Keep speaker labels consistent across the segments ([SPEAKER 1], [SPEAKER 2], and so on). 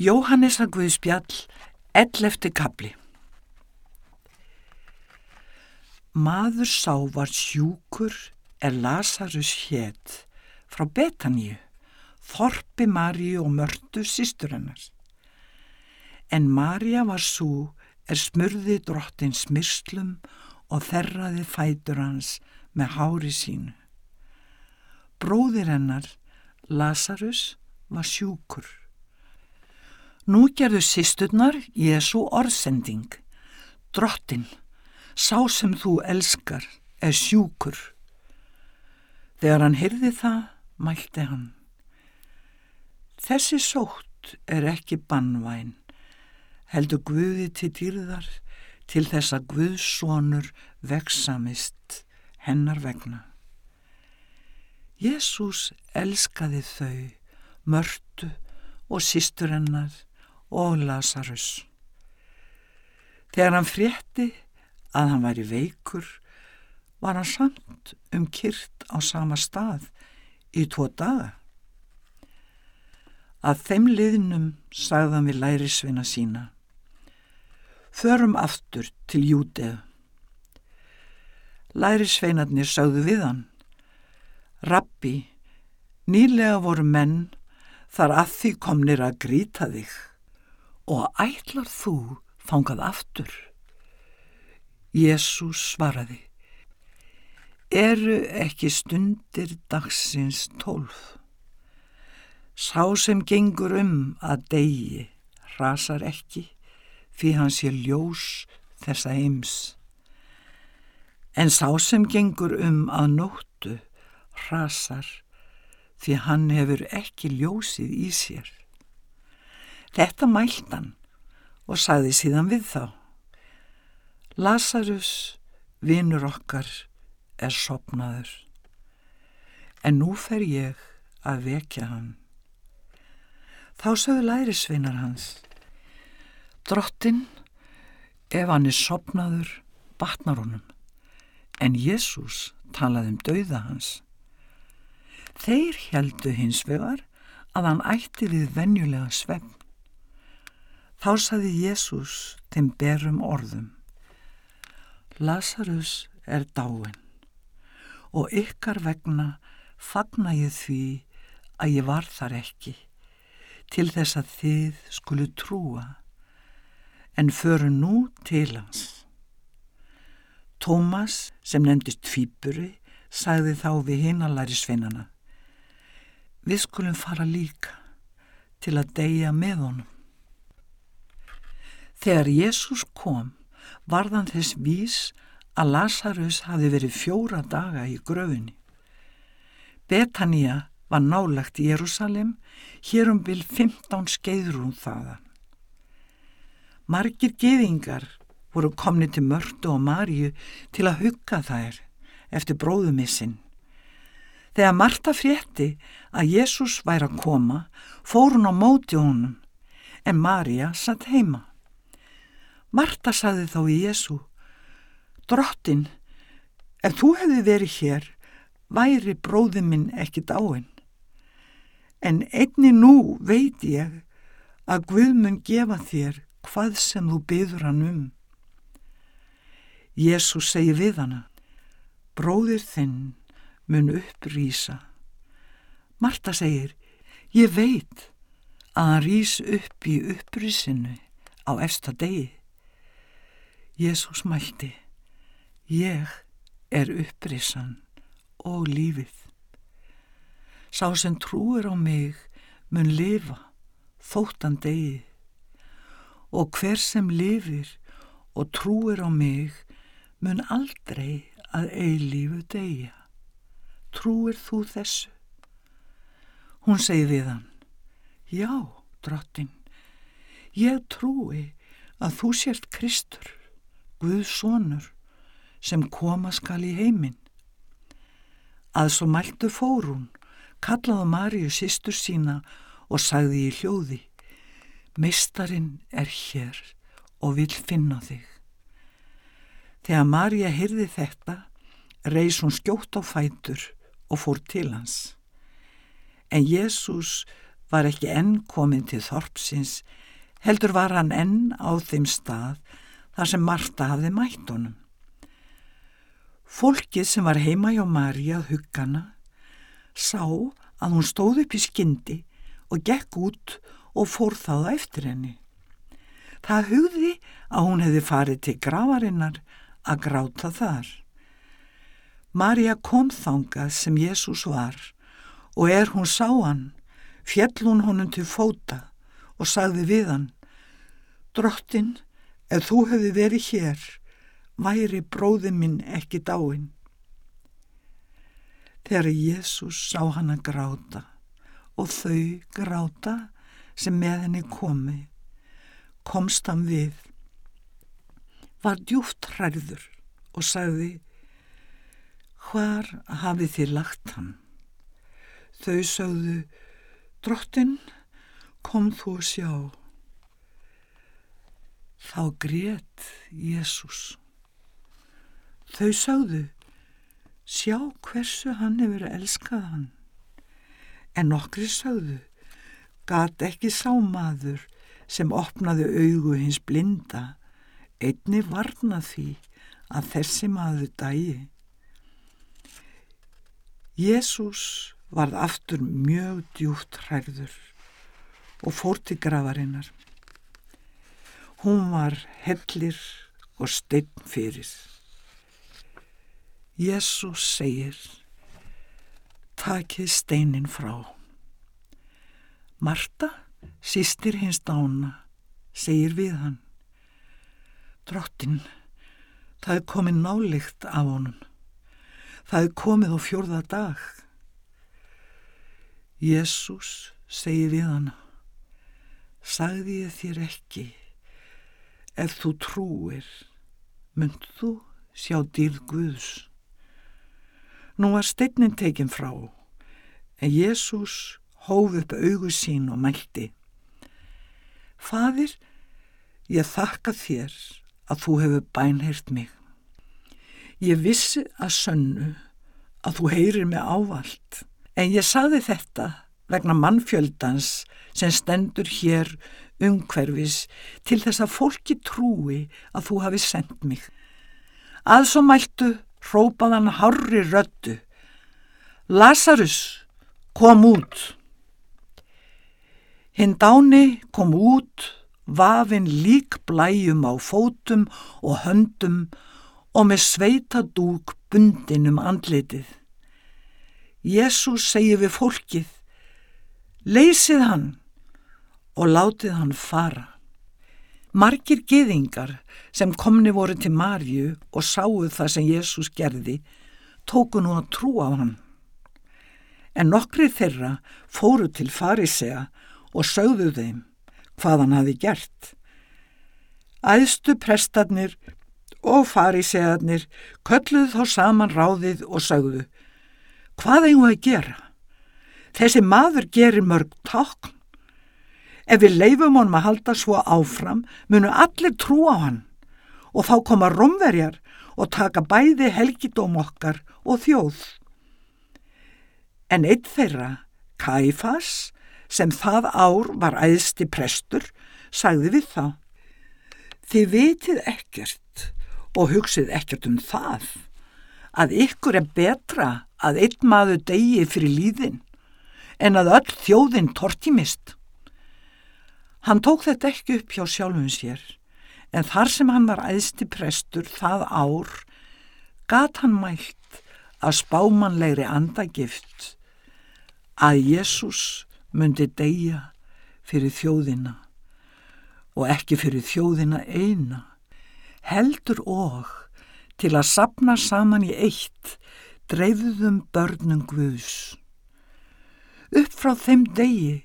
[SPEAKER 1] Jóhannesa Guðspjall, 11. kapli Maður sá var sjúkur er Lazarus hétt frá Betaníu, Þorpi Maríu og Mörtu sístur hennar. En Marja var svo er smurði drottin smyrslum og þerraði fætur hans með hári sínu. Bróðir hennar, Lazarus, var sjúkur. Nú gerðu sísturnar Jésu orðsending. Drottin, sá sem þú elskar, er sjúkur. Þegar hann hyrði það, mælti hann. Þessi sótt er ekki bannvæn, heldur Guði til dýrðar til þess að Guðsónur veksamist hennar vegna. Jésús elskaði þau, mörtu og sístur hennar og Lazarus. Þegar hann frétti að hann væri veikur, var hann samt um kyrt á sama stað í tvo daga. Að þeim liðnum sagðan við lærisveina sína. Förum aftur til Jútið. Lærisveinarnir sagðu við hann. Rabbi, nýlega voru menn þar að því komnir að gríta þig og ætlar þú fangað aftur. Jésús svaraði. Eru ekki stundir dagsins tólf? Sá sem gengur um að degi rasar ekki því hann sé ljós þessa heims. En sá sem gengur um að nóttu rasar því hann hefur ekki ljósið í sér. Þetta mælt hann og sagði síðan við þá. Lazarus, vinnur okkar, er sopnaður. En nú fer ég að vekja hann. Þá sögðu lærisveinar hans. Drottin, ef hann er sopnaður, batnar honum. En Jésús talaði um dauða hans. Þeir heldu hins vegar að hann ætti við venjulega svefn. Þá saði Jésús þeim berum orðum. Lazarus er dáin og ykkar vegna fagna ég því að ég var þar ekki til þess að þið skulu trúa, en föru nú til hans. Tómas, sem nefndist Fýburi, sagði þá við hinalæri sveinana. Við skulum fara líka til að deyja með honum. Þegar Jésús kom, varðan þess vís að Lazarus hafi verið fjóra daga í gröfinni. Betania var nálagt í Jérúsalem, hér um vil 15 skeiðrún þaðan. Margir geðingar voru komni til Mörtu og Marju til að hugga þær eftir bróðumissinn. Þegar Marta frétti að Jésús væri að koma, fór hún á móti honum, en Marja satt heima. Marta saði þá í Jésú, Drottin, ef þú hefði verið hér, væri bróði minn ekki dáin en einni nú veit ég að Guð mun gefa þér hvað sem þú byður hann um. Jésús segi við hana, bróðir þinn mun upprýsa. Marta segir, ég veit að hann rýs upp í upprýsinu á efsta degi. Jésús mælti, ég er upprýsan og lífið. Sá sem trúir á mig mun lifa þóttan degi og hver sem lifir og trúir á mig mun aldrei að eilífu degja. Trúir þú þessu? Hún segi við hann, já, drottin, ég trúi að þú sért Kristur, Guðs sonur, sem koma skal í heiminn. Að svo mæltu fórun kallaði Maríu sýstur sína og sagði í hljóði Meistarinn er hér og vil finna þig. Þegar Maríu heyrði þetta reys hún skjótt á fætur og fór til hans. En Jésús var ekki enn komin til þorpsins, heldur var hann enn á þeim stað þar sem Marta hafði mætt honum. Fólkið sem var heima hjá Marja huggana sá að hún stóð upp í skyndi og gekk út og fór það eftir henni. Það hugði að hún hefði farið til gravarinnar að gráta þar. Marja kom þangað sem Jésús var og er hún sá hann, fjell hún honum til fóta og sagði við hann, Drottin, ef þú hefði verið hér, væri bróði minn ekki dáin. Þegar Jésús sá hann að gráta og þau gráta sem með henni komi, komst hann við, var djúft hræður og sagði, hvar hafið þið lagt hann? Þau sögðu, drottin, kom þú að sjá. Þá grét Jésús. Þau sögðu, sjá hversu hann hefur elskað hann. En nokkri sögðu, gat ekki sá maður sem opnaði augu hins blinda, einni varna því að þessi maður dægi. Jésús varð aftur mjög djúft hræður og fór til gravarinnar. Hún var hellir og steinn fyrir. Jésús segir, takið steinin frá. Marta, sístir hins dána, segir við hann, drottin, það er komið nálikt af honum. Það er komið á fjórða dag. Jésús segir við hana, sagði ég þér ekki, ef þú trúir, mynd þú sjá dýrð Guðs. Nú var steinnin tekinn frá, en Jésús hóf upp augu sín og mælti. Fadir, ég þakka þér að þú hefur bænheirt mig. Ég vissi að sönnu að þú heyrir mig ávalt, en ég saði þetta vegna mannfjöldans sem stendur hér umhverfis til þess að fólki trúi að þú hafi sendt mig. Aðsomæltu hrópaðan hárri röttu. Lazarus, kom út! Hinn dáni kom út, vafin lík blæjum á fótum og höndum og með sveita dúk bundin um andlitið. Jésús segi við fólkið, leysið hann og látið hann fara. Margir geðingar sem komni voru til Marju og sáu það sem Jésús gerði, tóku nú að trúa á hann. En nokkri þeirra fóru til farisea og sögðu þeim hvað hann hafi gert. Æðstu prestarnir og farisegarnir kölluð þá saman ráðið og sögðu Hvað eigum við að gera? Þessi maður gerir mörg tákn. Ef við leifum honum að halda svo áfram, munu allir trú á hann og þá koma romverjar og taka bæði helgidóm okkar og þjóð. En eitt þeirra, Kaifas, sem það ár var æðsti prestur, sagði við þá. Þið vitið ekkert og hugsið ekkert um það, að ykkur er betra að einn maður degi fyrir líðin en að öll þjóðin tortimist. Hann tók þetta ekki upp hjá sjálfum sér, en þar sem hann var æðsti prestur það ár, gat hann mælt að spámanlegri andagift að Jésús myndi deyja fyrir þjóðina og ekki fyrir þjóðina eina, heldur og til að sapna saman í eitt dreifðum börnum Guðs. Upp frá þeim degi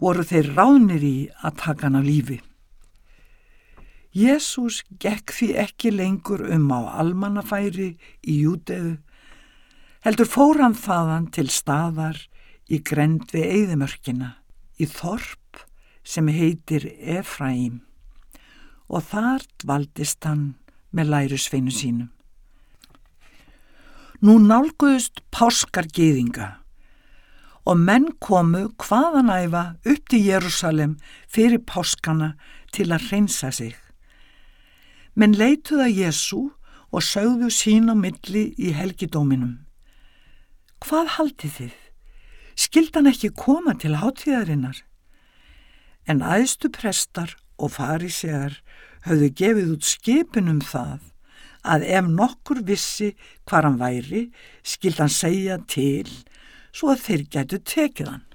[SPEAKER 1] voru þeir ránir í að taka hann á lífi. Jésús gekk því ekki lengur um á almannafæri í Júteu, heldur fór hann þaðan til staðar í grend við Eidimörkina, í Þorp sem heitir Efraím og þar dvaldist hann með lærusveinu sínum. Nú nálguðust páskar geðinga og menn komu hvaðanæfa upp til Jérúsalem fyrir páskana til að hreinsa sig. Menn leituða Jésu og sögðu sín á milli í helgidóminum. Hvað haldið þið? Skildan ekki koma til hátíðarinnar? En aðstu prestar og farisegar höfðu gefið út skipin um það að ef nokkur vissi hvar hann væri, skild hann segja til svo að þeir gætu tekið hann.